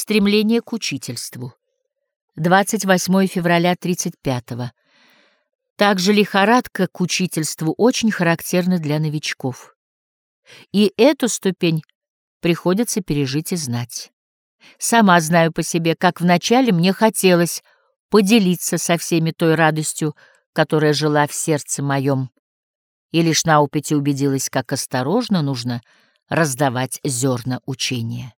Стремление к учительству. 28 февраля 35 -го. Также лихорадка к учительству очень характерна для новичков. И эту ступень приходится пережить и знать. Сама знаю по себе, как вначале мне хотелось поделиться со всеми той радостью, которая жила в сердце моем, и лишь на опыте убедилась, как осторожно нужно раздавать зерна учения.